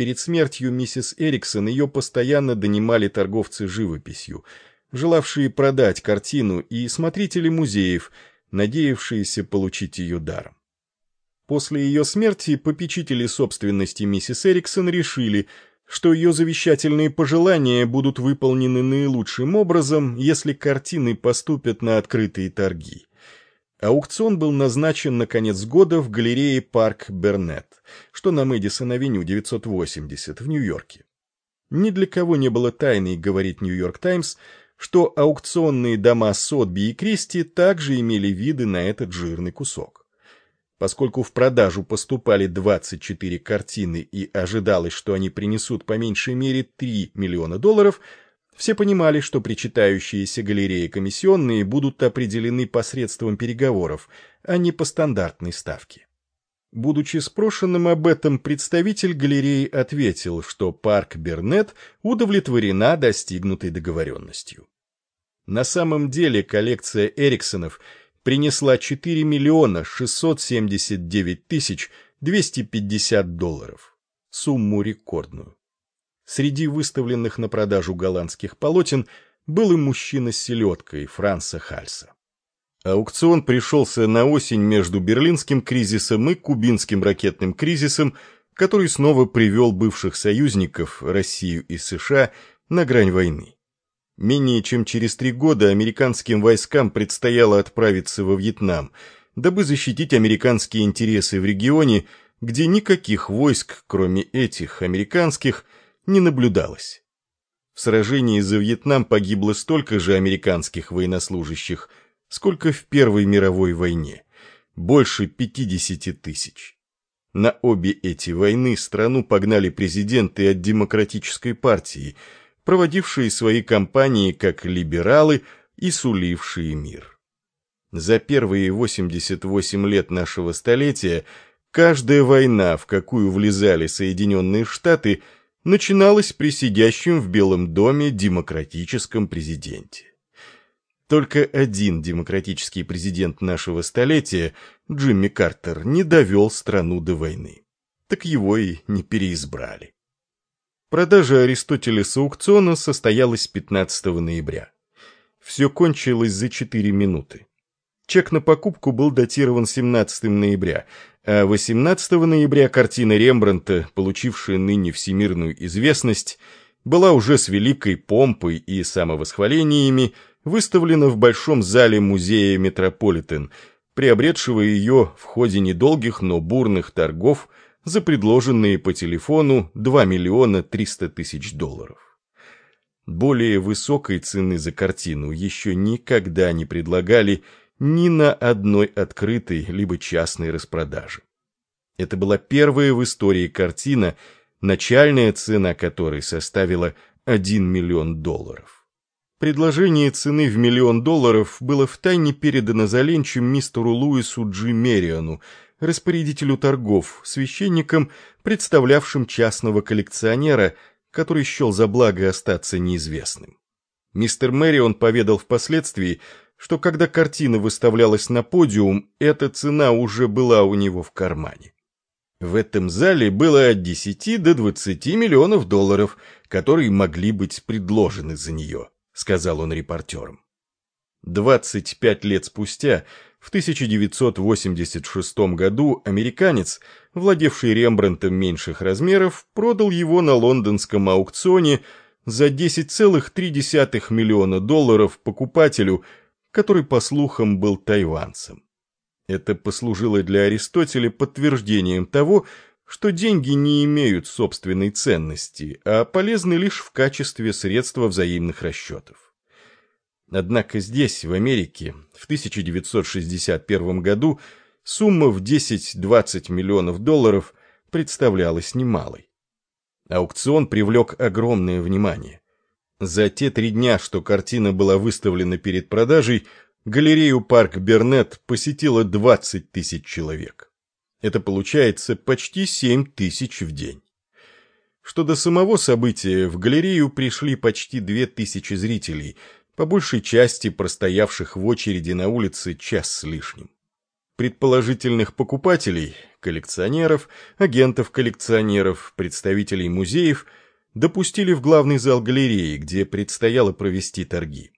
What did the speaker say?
Перед смертью миссис Эриксон ее постоянно донимали торговцы живописью, желавшие продать картину, и смотрители музеев, надеявшиеся получить ее даром. После ее смерти попечители собственности миссис Эриксон решили, что ее завещательные пожелания будут выполнены наилучшим образом, если картины поступят на открытые торги. Аукцион был назначен на конец года в галерее Парк Бернет, что на Мэдисон-авеню 980 в Нью-Йорке. Ни для кого не было тайной, говорит Нью-Йорк Таймс, что аукционные дома Сотби и Кристи также имели виды на этот жирный кусок. Поскольку в продажу поступали 24 картины и ожидалось, что они принесут по меньшей мере 3 миллиона долларов, все понимали, что причитающиеся галереи комиссионные будут определены посредством переговоров, а не по стандартной ставке. Будучи спрошенным об этом, представитель галереи ответил, что парк Бернет удовлетворена достигнутой договоренностью. На самом деле коллекция Эриксонов принесла 4 миллиона 679 тысяч 250 долларов, сумму рекордную. Среди выставленных на продажу голландских полотен был и мужчина с селедкой Франца Хальса. Аукцион пришелся на осень между берлинским кризисом и кубинским ракетным кризисом, который снова привел бывших союзников, Россию и США, на грань войны. Менее чем через три года американским войскам предстояло отправиться во Вьетнам, дабы защитить американские интересы в регионе, где никаких войск, кроме этих американских, не наблюдалось. В сражении за Вьетнам погибло столько же американских военнослужащих, сколько в Первой мировой войне, больше 50 тысяч. На обе эти войны страну погнали президенты от Демократической партии, проводившие свои кампании как либералы и сулившие мир. За первые 88 лет нашего столетия каждая война, в какую влезали Соединенные Штаты – начиналось при сидящем в Белом доме демократическом президенте. Только один демократический президент нашего столетия, Джимми Картер, не довел страну до войны. Так его и не переизбрали. Продажа Аристотеля с аукциона состоялась 15 ноября. Все кончилось за 4 минуты. Чек на покупку был датирован 17 ноября, а 18 ноября картина Рембрандта, получившая ныне всемирную известность, была уже с великой помпой и самовосхвалениями выставлена в Большом зале музея Метрополитен, приобретшего ее в ходе недолгих, но бурных торгов за предложенные по телефону 2 миллиона 300 тысяч долларов. Более высокой цены за картину еще никогда не предлагали ни на одной открытой либо частной распродаже. Это была первая в истории картина, начальная цена которой составила 1 миллион долларов. Предложение цены в миллион долларов было втайне передано за ленчем мистеру Луису Джи Мериану, распорядителю торгов, священником, представлявшим частного коллекционера, который счел за благо остаться неизвестным. Мистер Мэрион поведал впоследствии, что когда картина выставлялась на подиум, эта цена уже была у него в кармане. В этом зале было от 10 до 20 миллионов долларов, которые могли быть предложены за нее, сказал он репортерам. 25 лет спустя, в 1986 году, американец, владевший Рембрандтом меньших размеров, продал его на лондонском аукционе за 10,3 миллиона долларов покупателю, который, по слухам, был тайванцем. Это послужило для Аристотеля подтверждением того, что деньги не имеют собственной ценности, а полезны лишь в качестве средства взаимных расчетов. Однако здесь, в Америке, в 1961 году сумма в 10-20 миллионов долларов представлялась немалой. Аукцион привлек огромное внимание. За те три дня, что картина была выставлена перед продажей, галерею «Парк Бернет» посетило 20 тысяч человек. Это получается почти 7 тысяч в день. Что до самого события, в галерею пришли почти 2 тысячи зрителей, по большей части простоявших в очереди на улице час с лишним. предположительных покупателей, коллекционеров, агентов-коллекционеров, представителей музеев допустили в главный зал галереи, где предстояло провести торги.